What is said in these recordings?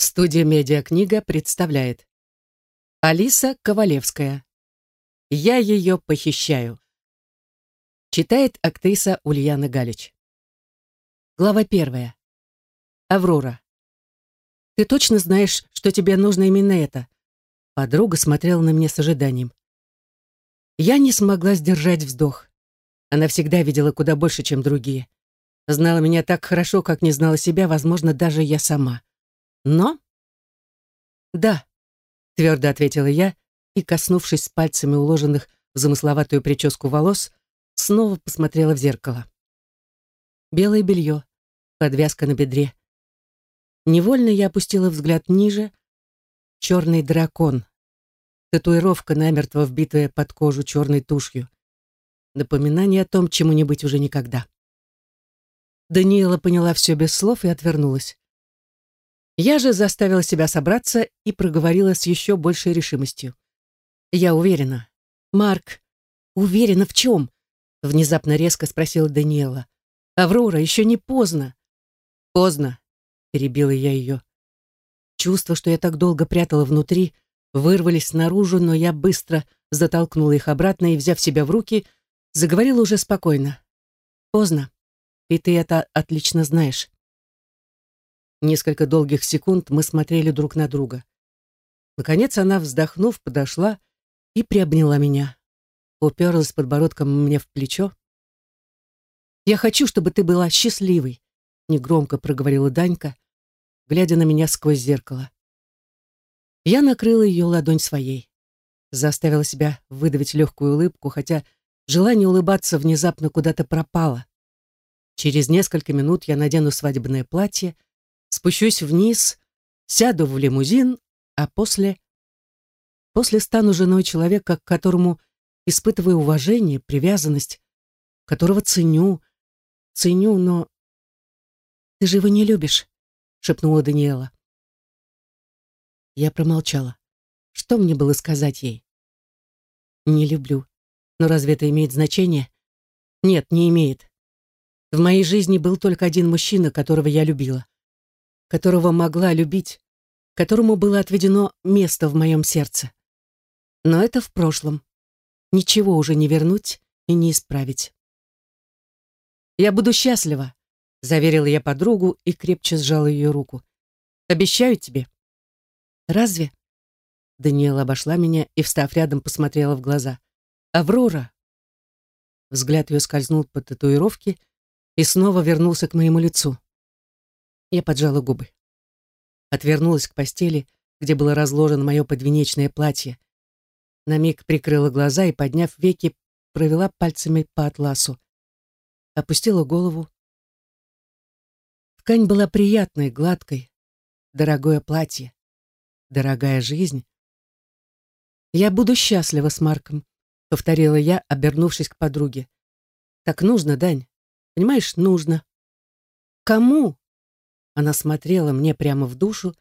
Студия «Медиакнига» представляет Алиса Ковалевская «Я ее похищаю» Читает актриса Ульяна Галич Глава первая Аврора «Ты точно знаешь, что тебе нужно именно это?» Подруга смотрела на меня с ожиданием. Я не смогла сдержать вздох. Она всегда видела куда больше, чем другие. Знала меня так хорошо, как не знала себя, возможно, даже я сама. Но... Да, твердо ответила я и, коснувшись пальцами уложенных в замысловатую прическу волос, снова посмотрела в зеркало. Белое белье, подвязка на бедре. Невольно я опустила взгляд ниже. Черный дракон. Татуировка, намертво вбитая под кожу черной тушью. Напоминание о том, чему не быть уже никогда. Даниэла поняла все без слов и отвернулась. Я же заставила себя собраться и проговорила с еще большей решимостью. «Я уверена. Марк, уверена в чем?» Внезапно резко спросила Даниэла. «Аврора, еще не поздно». «Поздно», — перебила я ее. Чувства, что я так долго прятала внутри, вырвались наружу, но я быстро затолкнула их обратно и, взяв себя в руки, заговорила уже спокойно. «Поздно, и ты это отлично знаешь. Несколько долгих секунд мы смотрели друг на друга. Наконец она, вздохнув, подошла и приобняла меня. Уперлась подбородком мне в плечо. «Я хочу, чтобы ты была счастливой», — негромко проговорила Данька, глядя на меня сквозь зеркало. Я накрыла ее ладонь своей. Заставила себя выдавить легкую улыбку, хотя желание улыбаться внезапно куда-то пропало. Через несколько минут я надену свадебное платье — спущусь вниз, сяду в лимузин, а после... После стану женой человека, к которому испытываю уважение, привязанность, которого ценю, ценю, но... «Ты же его не любишь», — шепнула Даниэла. Я промолчала. Что мне было сказать ей? «Не люблю. Но разве это имеет значение?» «Нет, не имеет. В моей жизни был только один мужчина, которого я любила которого могла любить, которому было отведено место в моем сердце. Но это в прошлом. Ничего уже не вернуть и не исправить. «Я буду счастлива», — заверила я подругу и крепче сжала ее руку. «Обещаю тебе». «Разве?» Даниэла обошла меня и, встав рядом, посмотрела в глаза. «Аврора!» Взгляд ее скользнул по татуировке и снова вернулся к моему лицу. Я поджала губы. Отвернулась к постели, где было разложено мое подвенечное платье. На миг прикрыла глаза и, подняв веки, провела пальцами по атласу. Опустила голову. Ткань была приятной, гладкой. Дорогое платье. Дорогая жизнь. «Я буду счастлива с Марком», — повторила я, обернувшись к подруге. «Так нужно, Дань. Понимаешь, нужно». «Кому?» Она смотрела мне прямо в душу,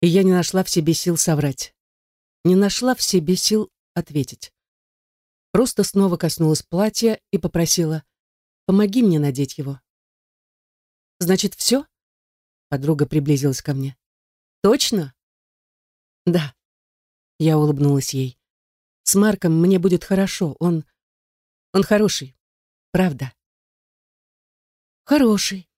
и я не нашла в себе сил соврать. Не нашла в себе сил ответить. Просто снова коснулась платья и попросила «Помоги мне надеть его». «Значит, все?» Подруга приблизилась ко мне. «Точно?» «Да». Я улыбнулась ей. «С Марком мне будет хорошо. Он... он хороший. Правда». «Хороший»,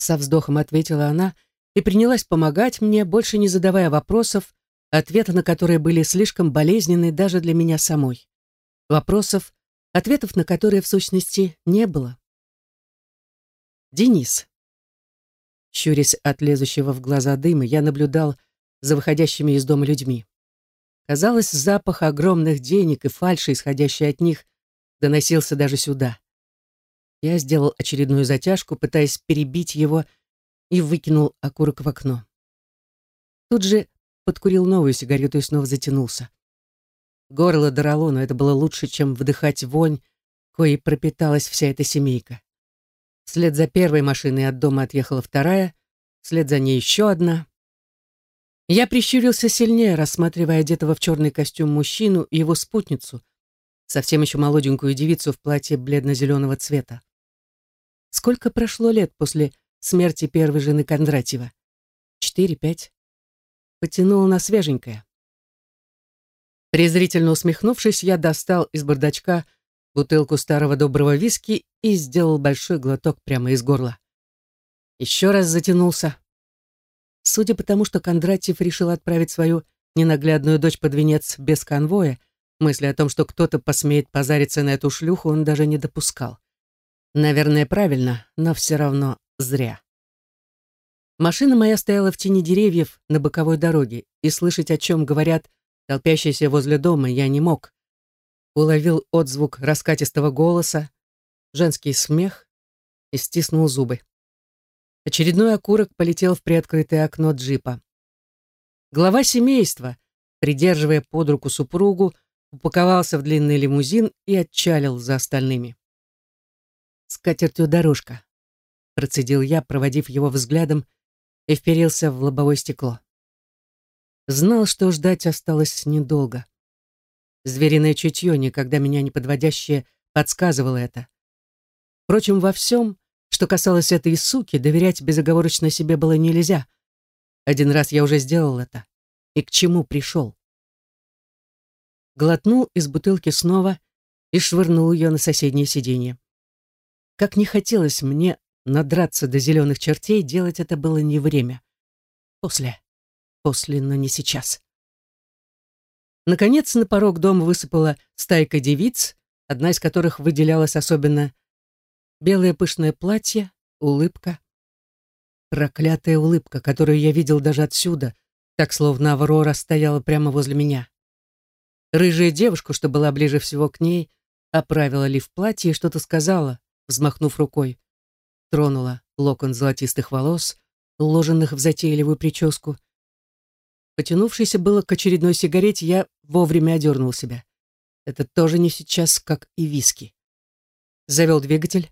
со вздохом ответила она и принялась помогать мне, больше не задавая вопросов, ответы на которые были слишком болезненны даже для меня самой. Вопросов, ответов на которые в сущности не было. Денис. Щурясь от лезущего в глаза дыма, я наблюдал за выходящими из дома людьми. Казалось, запах огромных денег и фальши, исходящей от них, доносился даже сюда. Я сделал очередную затяжку, пытаясь перебить его, и выкинул окурок в окно. Тут же подкурил новую сигарету и снова затянулся. Горло драло, но это было лучше, чем вдыхать вонь, коей пропиталась вся эта семейка. Вслед за первой машиной от дома отъехала вторая, вслед за ней еще одна. Я прищурился сильнее, рассматривая одетого в черный костюм мужчину и его спутницу, совсем еще молоденькую девицу в платье бледно-зеленого цвета. Сколько прошло лет после смерти первой жены Кондратьева? Четыре, пять? потянуло на свеженькое. Презрительно усмехнувшись, я достал из бардачка бутылку старого доброго виски и сделал большой глоток прямо из горла. Еще раз затянулся. Судя по тому, что Кондратьев решил отправить свою ненаглядную дочь под венец без конвоя, мысли о том, что кто-то посмеет позариться на эту шлюху, он даже не допускал. Наверное, правильно, но все равно зря. Машина моя стояла в тени деревьев на боковой дороге, и слышать, о чем говорят толпящиеся возле дома, я не мог. Уловил отзвук раскатистого голоса, женский смех и стиснул зубы. Очередной окурок полетел в приоткрытое окно джипа. Глава семейства, придерживая под руку супругу, упаковался в длинный лимузин и отчалил за остальными. «С катертью дорожка», — процедил я, проводив его взглядом, и вперился в лобовое стекло. Знал, что ждать осталось недолго. Звериное чутье, никогда меня не подводящее, подсказывало это. Впрочем, во всем, что касалось этой суки, доверять безоговорочно себе было нельзя. Один раз я уже сделал это. И к чему пришел? Глотнул из бутылки снова и швырнул ее на соседнее сиденье. Как не хотелось мне надраться до зеленых чертей, делать это было не время. После. После, но не сейчас. Наконец на порог дома высыпала стайка девиц, одна из которых выделялась особенно. Белое пышное платье, улыбка. Проклятая улыбка, которую я видел даже отсюда, так словно Аврора стояла прямо возле меня. Рыжая девушка, что была ближе всего к ней, оправила ли в платье и что-то сказала, взмахнув рукой. Тронула локон золотистых волос, уложенных в затейливую прическу. Потянувшийся было к очередной сигарете, я вовремя одернул себя. Это тоже не сейчас, как и виски. Завел двигатель.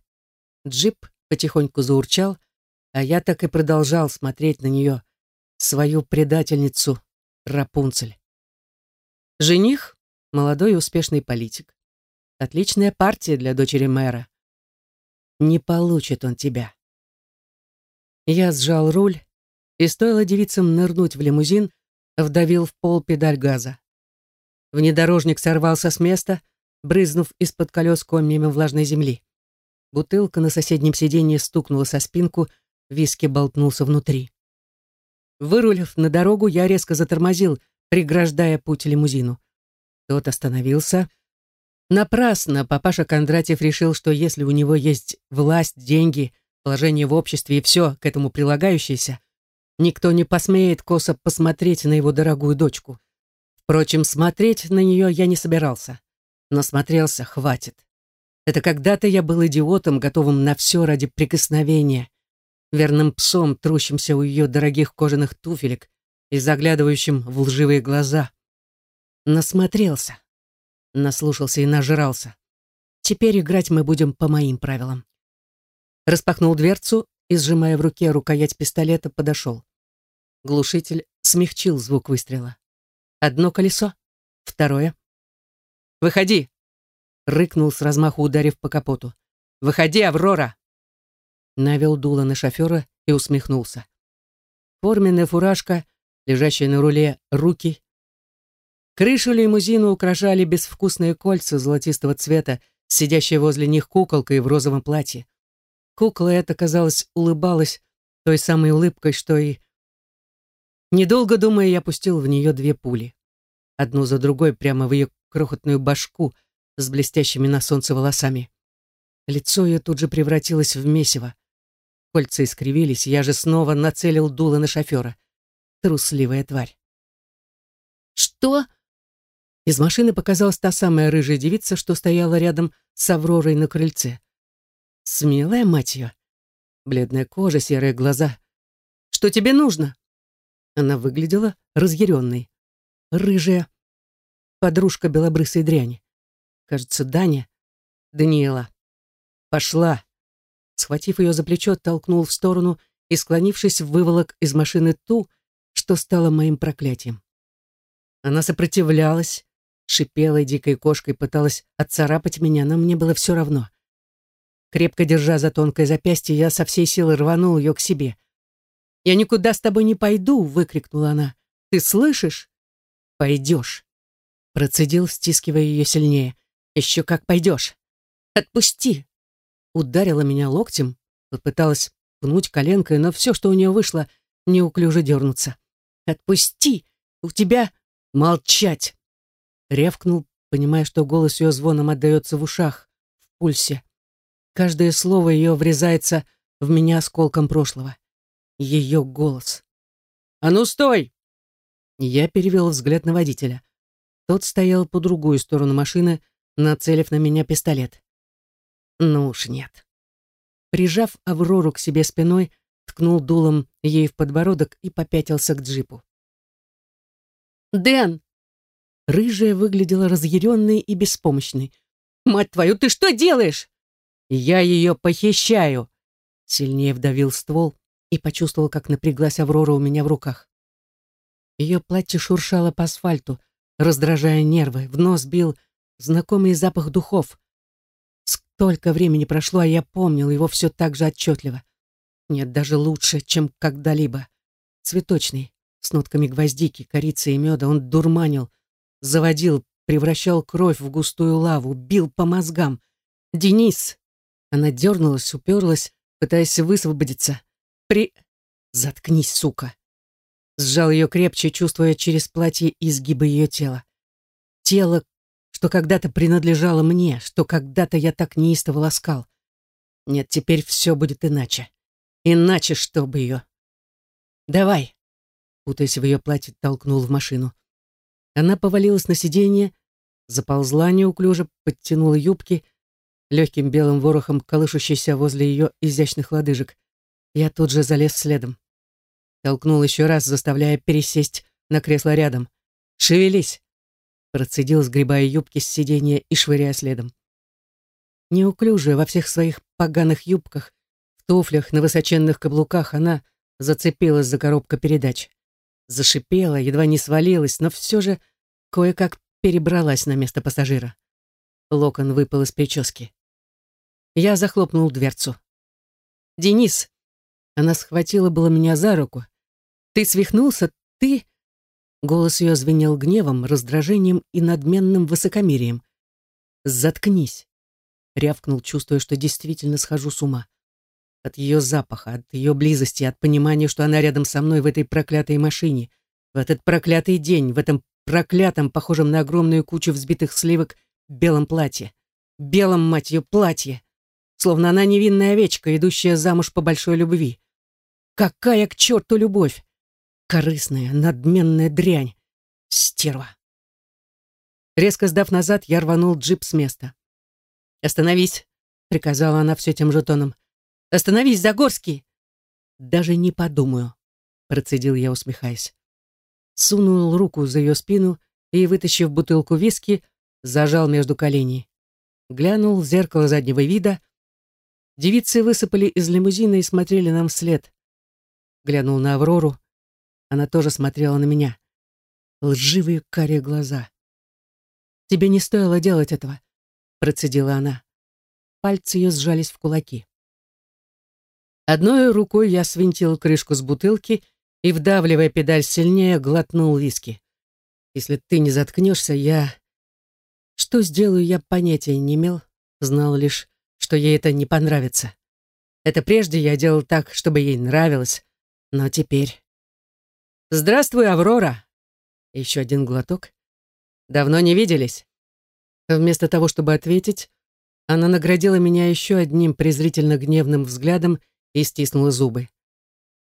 Джип потихоньку заурчал, а я так и продолжал смотреть на нее, свою предательницу Рапунцель. Жених — молодой и успешный политик. Отличная партия для дочери мэра. Не получит он тебя. Я сжал руль, и стоило девицам нырнуть в лимузин, вдавил в пол педаль газа. Внедорожник сорвался с места, брызнув из-под колес комьями влажной земли. Бутылка на соседнем сиденье стукнула со спинку, виски болтнулся внутри. Вырулив на дорогу, я резко затормозил, преграждая путь лимузину. Тот остановился, Напрасно папаша Кондратьев решил, что если у него есть власть, деньги, положение в обществе и все к этому прилагающееся, никто не посмеет косо посмотреть на его дорогую дочку. Впрочем, смотреть на нее я не собирался. Насмотрелся, хватит. Это когда-то я был идиотом, готовым на все ради прикосновения, верным псом, трущимся у ее дорогих кожаных туфелек и заглядывающим в лживые глаза. Насмотрелся. Наслушался и нажрался. Теперь играть мы будем по моим правилам. Распахнул дверцу и, сжимая в руке рукоять пистолета, подошел. Глушитель смягчил звук выстрела. Одно колесо, второе. «Выходи!» — рыкнул с размаху, ударив по капоту. «Выходи, Аврора!» Навел дуло на шофера и усмехнулся. Форменная фуражка, лежащая на руле, руки Крышу лимузина украшали безвкусные кольца золотистого цвета, сидящая возле них куколка в розовом платье. Кукла эта, казалось, улыбалась той самой улыбкой, что и... Недолго думая, я пустил в нее две пули. Одну за другой прямо в ее крохотную башку с блестящими на солнце волосами. Лицо ее тут же превратилось в месиво. Кольца искривились, я же снова нацелил дуло на шофера. Трусливая тварь. «Что?» Из машины показалась та самая рыжая девица, что стояла рядом с Авророй на крыльце. Смелая мать ее. Бледная кожа, серые глаза. «Что тебе нужно?» Она выглядела разъяренной. Рыжая. Подружка белобрысой дряни. Кажется, Даня. Даниэла. Пошла. Схватив ее за плечо, толкнул в сторону и, склонившись, выволок из машины ту, что стало моим проклятием. Она сопротивлялась, шипела дикой кошкой, пыталась отцарапать меня, но мне было все равно. Крепко держа за тонкое запястье, я со всей силы рванул ее к себе. «Я никуда с тобой не пойду!» — выкрикнула она. Ты слышишь? Пойдешь. Процедил, стискивая ее сильнее. Еще как пойдешь. Отпусти. Ударила меня локтем, попыталась пнуть коленкой, но все, что у нее вышло, неуклюже дернуться. «Отпусти! У тебя...» «Молчать!» Ревкнул, понимая, что голос ее звоном отдается в ушах, в пульсе. Каждое слово ее врезается в меня осколком прошлого. Ее голос. «А ну, стой!» Я перевел взгляд на водителя. Тот стоял по другую сторону машины, нацелив на меня пистолет. Ну уж нет. Прижав Аврору к себе спиной, ткнул дулом ей в подбородок и попятился к джипу. «Дэн!» Рыжая выглядела разъяренной и беспомощной. «Мать твою, ты что делаешь?» «Я ее похищаю!» Сильнее вдавил ствол и почувствовал, как напряглась Аврора у меня в руках. Ее платье шуршало по асфальту, раздражая нервы, в нос бил знакомый запах духов. Столько времени прошло, а я помнил его все так же отчетливо. Нет, даже лучше, чем когда-либо. Цветочный, с нотками гвоздики, корицы и меда, он дурманил, заводил, превращал кровь в густую лаву, бил по мозгам. «Денис!» Она дернулась, уперлась, пытаясь высвободиться. «При...» «Заткнись, сука!» Сжал ее крепче, чувствуя через платье изгибы ее тела. Тело, что когда-то принадлежало мне, что когда-то я так неистово ласкал. Нет, теперь все будет иначе. Иначе, чтобы ее. «Давай!» Путаясь в ее платье, толкнул в машину. Она повалилась на сиденье, заползла неуклюже, подтянула юбки, легким белым ворохом колышущийся возле ее изящных лодыжек. Я тут же залез следом. Толкнул еще раз, заставляя пересесть на кресло рядом. «Шевелись!» Процедил, сгребая юбки с сиденья и швыряя следом. Неуклюжая во всех своих поганых юбках, в туфлях на высоченных каблуках, она зацепилась за коробку передач. Зашипела, едва не свалилась, но все же кое-как перебралась на место пассажира. Локон выпал из прически. Я захлопнул дверцу. «Денис!» Она схватила было меня за руку. «Ты свихнулся? Ты...» Голос ее звенел гневом, раздражением и надменным высокомерием. «Заткнись!» Рявкнул, чувствуя, что действительно схожу с ума. От ее запаха, от ее близости, от понимания, что она рядом со мной в этой проклятой машине, в этот проклятый день, в этом проклятом, похожем на огромную кучу взбитых сливок, белом платье. Белом, мать ее, платье. Словно она невинная овечка, идущая замуж по большой любви. Какая к черту любовь! Корыстная, надменная дрянь. Стерва. Резко сдав назад, я рванул джип с места. «Остановись», — приказала она все тем же тоном. «Остановись, Загорский!» «Даже не подумаю», — процедил я, усмехаясь. Сунул руку за ее спину и, вытащив бутылку виски, зажал между коленей. Глянул в зеркало заднего вида. Девицы высыпали из лимузина и смотрели нам вслед. Глянул на Аврору. Она тоже смотрела на меня. Лживые карие глаза. «Тебе не стоило делать этого», — процедила она. Пальцы ее сжались в кулаки. Одной рукой я свинтил крышку с бутылки и, вдавливая педаль сильнее, глотнул виски. «Если ты не заткнешься, я...» Что сделаю, я понятия не имел, знал лишь, что ей это не понравится. Это прежде я делал так, чтобы ей нравилось, но теперь... «Здравствуй, Аврора!» Еще один глоток. «Давно не виделись?» Вместо того, чтобы ответить, она наградила меня еще одним презрительно-гневным взглядом и стиснула зубы.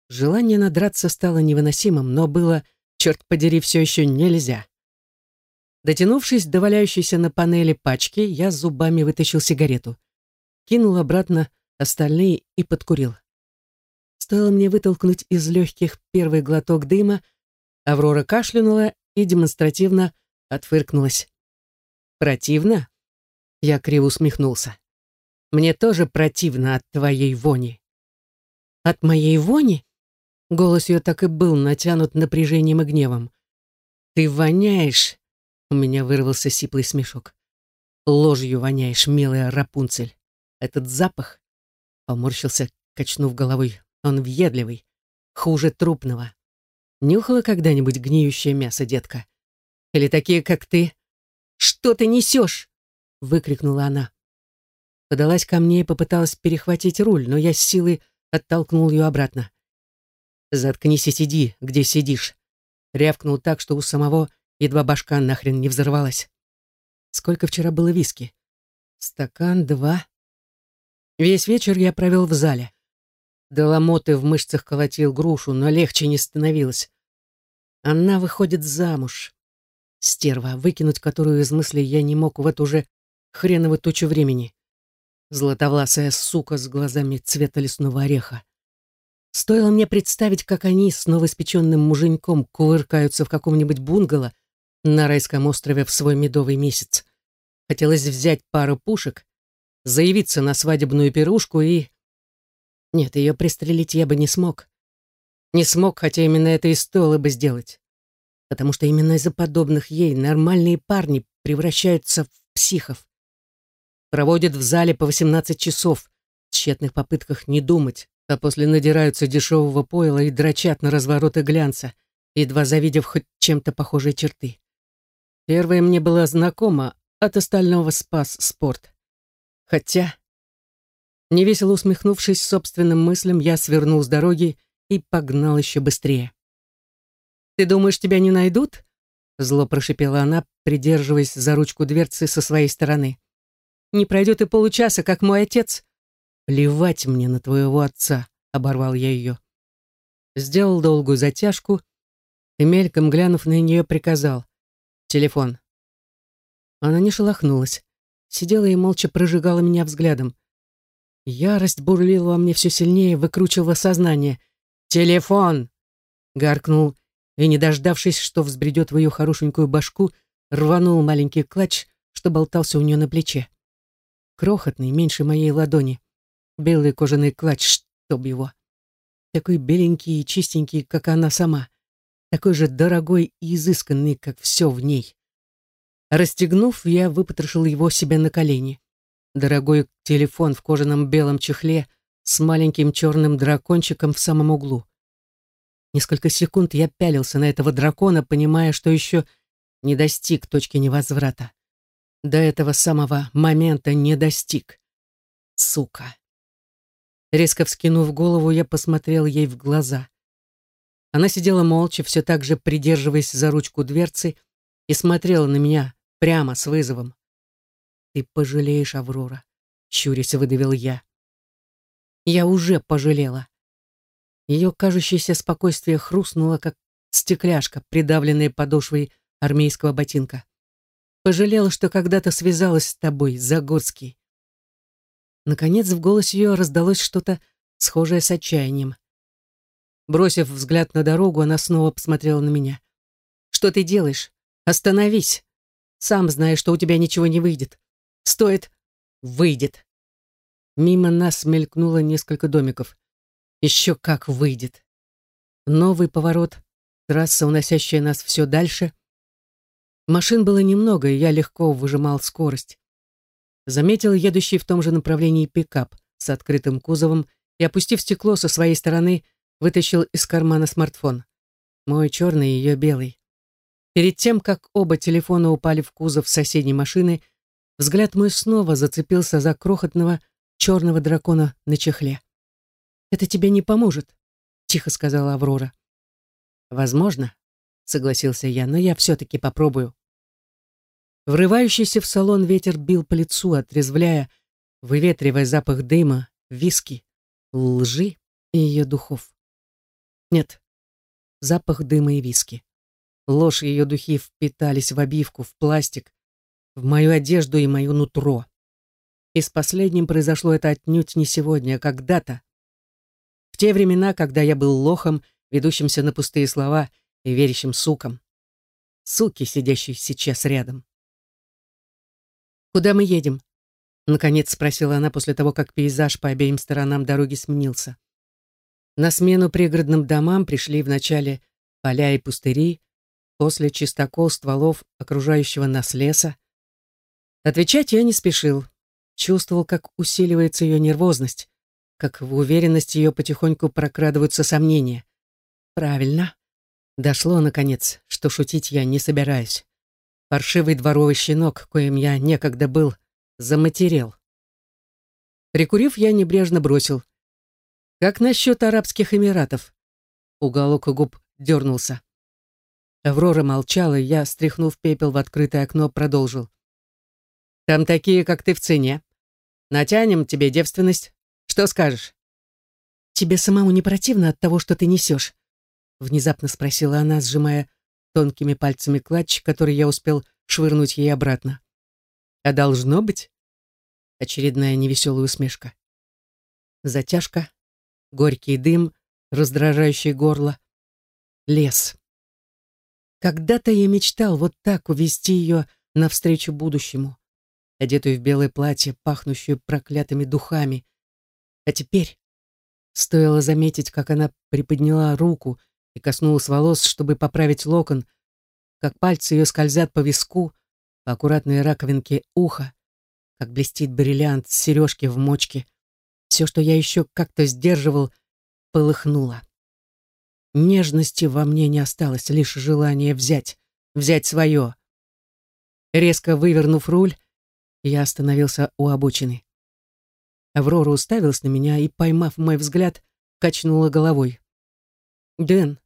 Желание надраться стало невыносимым, но было, черт подери, все еще нельзя. Дотянувшись до валяющейся на панели пачки, я зубами вытащил сигарету. Кинул обратно остальные и подкурил. Стоило мне вытолкнуть из легких первый глоток дыма, Аврора кашлянула и демонстративно отфыркнулась. «Противно?» Я криво усмехнулся. «Мне тоже противно от твоей вони». «От моей вони?» Голос ее так и был натянут напряжением и гневом. «Ты воняешь!» У меня вырвался сиплый смешок. «Ложью воняешь, милая Рапунцель. Этот запах...» Поморщился, качнув головой. Он въедливый, хуже трупного. Нюхала когда-нибудь гниющее мясо, детка? Или такие, как ты? Что ты несешь? Выкрикнула она. Подалась ко мне и попыталась перехватить руль, но я с силой оттолкнул ее обратно. «Заткнись и сиди, где сидишь», — рявкнул так, что у самого едва башка нахрен не взорвалась. Сколько вчера было виски? Стакан, два. Весь вечер я провел в зале. До ломоты в мышцах колотил грушу, но легче не становилось. Она выходит замуж. Стерва, выкинуть которую из мыслей я не мог в эту же хреновую тучу времени. Златовласая сука с глазами цвета лесного ореха. Стоило мне представить, как они с новоиспеченным муженьком кувыркаются в каком-нибудь бунгало на райском острове в свой медовый месяц. Хотелось взять пару пушек, заявиться на свадебную пирушку и нет, ее пристрелить я бы не смог. Не смог, хотя именно это и стоило бы сделать. Потому что именно из-за подобных ей нормальные парни превращаются в психов. Проводят в зале по 18 часов в тщетных попытках не думать, а после надираются дешевого пойла и дрочат на развороты глянца, едва завидев хоть чем-то похожие черты. Первая мне была знакома, от остального спас спорт. Хотя Невесело усмехнувшись собственным мыслям, я свернул с дороги и погнал еще быстрее. «Ты думаешь, тебя не найдут?» Зло прошипела она, придерживаясь за ручку дверцы со своей стороны. «Не пройдет и получаса, как мой отец». «Плевать мне на твоего отца», — оборвал я ее. Сделал долгую затяжку и, мельком глянув на нее, приказал. «Телефон». Она не шелохнулась, сидела и молча прожигала меня взглядом. Ярость бурлила во мне все сильнее, выкручивала сознание. «Телефон!» — гаркнул, и, не дождавшись, что взбредет в ее хорошенькую башку, рванул маленький клатч, что болтался у нее на плече. Крохотный, меньше моей ладони. Белый кожаный клатч, чтоб его. Такой беленький и чистенький, как она сама. Такой же дорогой и изысканный, как все в ней. Расстегнув, я выпотрошил его себе на колени. Дорогой телефон в кожаном белом чехле с маленьким черным дракончиком в самом углу. Несколько секунд я пялился на этого дракона, понимая, что еще не достиг точки невозврата. До этого самого момента не достиг. Сука. Резко вскинув голову, я посмотрел ей в глаза. Она сидела молча, все так же придерживаясь за ручку дверцы, и смотрела на меня прямо с вызовом. «Ты пожалеешь, Аврора», — щурясь выдавил я. Я уже пожалела. Ее кажущееся спокойствие хрустнуло, как стекляшка, придавленная подошвой армейского ботинка. Пожалела, что когда-то связалась с тобой, Загорский. Наконец в голосе ее раздалось что-то схожее с отчаянием. Бросив взгляд на дорогу, она снова посмотрела на меня. «Что ты делаешь? Остановись! Сам знаешь, что у тебя ничего не выйдет. Стоит. Выйдет. Мимо нас мелькнуло несколько домиков. Еще как выйдет. Новый поворот. Трасса, уносящая нас все дальше. Машин было немного, и я легко выжимал скорость. Заметил едущий в том же направлении пикап с открытым кузовом и, опустив стекло со своей стороны, вытащил из кармана смартфон. Мой черный и ее белый. Перед тем, как оба телефона упали в кузов соседней машины, Взгляд мой снова зацепился за крохотного черного дракона на чехле. «Это тебе не поможет», — тихо сказала Аврора. «Возможно», — согласился я, — «но я все-таки попробую». Врывающийся в салон ветер бил по лицу, отрезвляя, выветривая запах дыма, виски, лжи и ее духов. Нет, запах дыма и виски. Ложь и ее духи впитались в обивку, в пластик, в мою одежду и мое нутро. И с последним произошло это отнюдь не сегодня, а когда-то. В те времена, когда я был лохом, ведущимся на пустые слова и верящим сукам. Суки, сидящие сейчас рядом. «Куда мы едем?» Наконец спросила она после того, как пейзаж по обеим сторонам дороги сменился. На смену пригородным домам пришли вначале поля и пустыри, после чистокол стволов окружающего нас леса, Отвечать я не спешил. Чувствовал, как усиливается ее нервозность, как в уверенности ее потихоньку прокрадываются сомнения. Правильно. Дошло, наконец, что шутить я не собираюсь. Паршивый дворовый щенок, коим я некогда был, заматерел. Прикурив, я небрежно бросил. «Как насчет Арабских Эмиратов?» Уголок губ дернулся. Аврора молчала, и я, стряхнув пепел в открытое окно, продолжил. «Там такие, как ты в цене. Натянем тебе девственность. Что скажешь?» «Тебе самому не противно от того, что ты несешь?» Внезапно спросила она, сжимая тонкими пальцами клатч, который я успел швырнуть ей обратно. «А должно быть?» Очередная невеселая усмешка. Затяжка, горький дым, раздражающий горло. Лес. Когда-то я мечтал вот так увести ее навстречу будущему, одетую в белое платье, пахнущую проклятыми духами. А теперь стоило заметить, как она приподняла руку и коснулась волос, чтобы поправить локон, как пальцы ее скользят по виску, по аккуратной раковинке уха, как блестит бриллиант сережки в мочке. Все, что я еще как-то сдерживал, полыхнуло. Нежности во мне не осталось, лишь желание взять, взять свое. Резко вывернув руль, я остановился у обочины. Аврора уставилась на меня и, поймав мой взгляд, качнула головой. «Дэн!»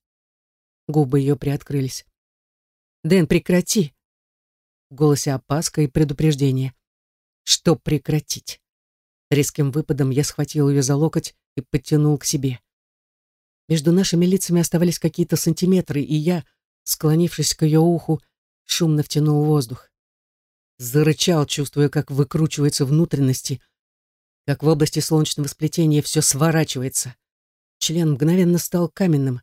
Губы ее приоткрылись. «Дэн, прекрати!» В голосе опаска и предупреждение. «Что прекратить?» Резким выпадом я схватил ее за локоть и подтянул к себе. Между нашими лицами оставались какие-то сантиметры, и я, склонившись к ее уху, шумно втянул воздух. Зарычал, чувствуя, как выкручиваются внутренности, как в области солнечного сплетения все сворачивается. Член мгновенно стал каменным.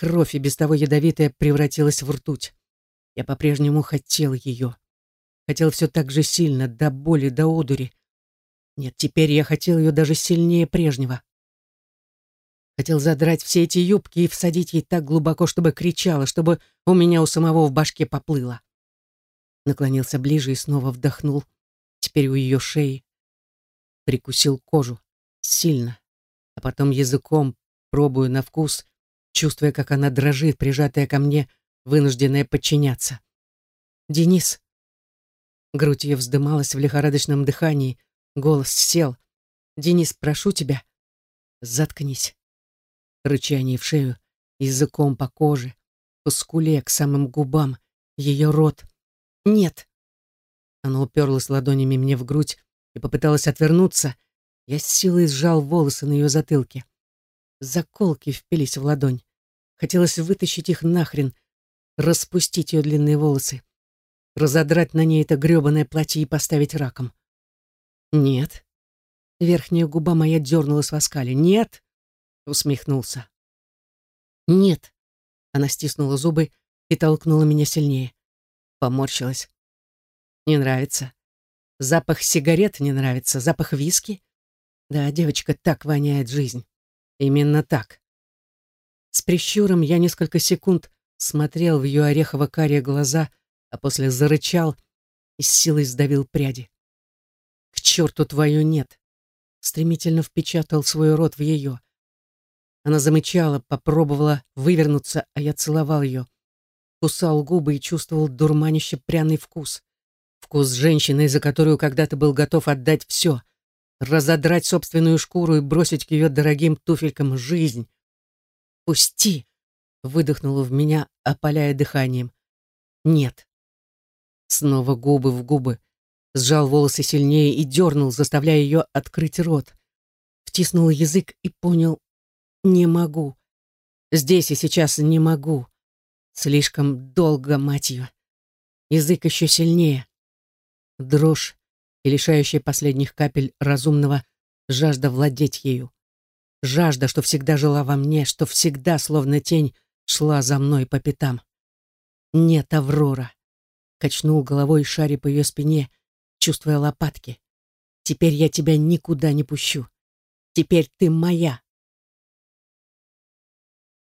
Кровь, и без того ядовитая, превратилась в ртуть. Я по-прежнему хотел ее. Хотел все так же сильно, до боли, до одури. Нет, теперь я хотел ее даже сильнее прежнего. Хотел задрать все эти юбки и всадить ей так глубоко, чтобы кричала, чтобы у меня у самого в башке поплыло. Наклонился ближе и снова вдохнул. Теперь у ее шеи. Прикусил кожу. Сильно. А потом языком, пробую на вкус, чувствуя, как она дрожит, прижатая ко мне, вынужденная подчиняться. «Денис!» Грудь ее вздымалась в лихорадочном дыхании, голос сел. «Денис, прошу тебя, заткнись» рычание в шею, языком по коже, по скуле, к самым губам, ее рот. «Нет!» Она уперлась ладонями мне в грудь и попыталась отвернуться. Я с силой сжал волосы на ее затылке. Заколки впились в ладонь. Хотелось вытащить их нахрен, распустить ее длинные волосы, разодрать на ней это грёбаное платье и поставить раком. «Нет». Верхняя губа моя дернулась в оскале. «Нет!» усмехнулся. «Нет!» Она стиснула зубы и толкнула меня сильнее. Поморщилась. «Не нравится. Запах сигарет не нравится, запах виски. Да, девочка, так воняет жизнь. Именно так». С прищуром я несколько секунд смотрел в ее орехово-карие глаза, а после зарычал и с силой сдавил пряди. «К черту твою нет!» Стремительно впечатал свой рот в ее. Она замычала, попробовала вывернуться, а я целовал ее. Кусал губы и чувствовал дурманище пряный вкус. Вкус женщины, за которую когда-то был готов отдать все. Разодрать собственную шкуру и бросить к ее дорогим туфелькам жизнь. «Пусти!» — выдохнула в меня, опаляя дыханием. «Нет». Снова губы в губы. Сжал волосы сильнее и дернул, заставляя ее открыть рот. Втиснул язык и понял, не могу. Здесь и сейчас не могу. Слишком долго, мать ее. Язык еще сильнее. Дрожь и лишающая последних капель разумного жажда владеть ею. Жажда, что всегда жила во мне, что всегда, словно тень, шла за мной по пятам. Нет, Аврора. Качнул головой, шаря по ее спине, чувствуя лопатки. Теперь я тебя никуда не пущу. Теперь ты моя.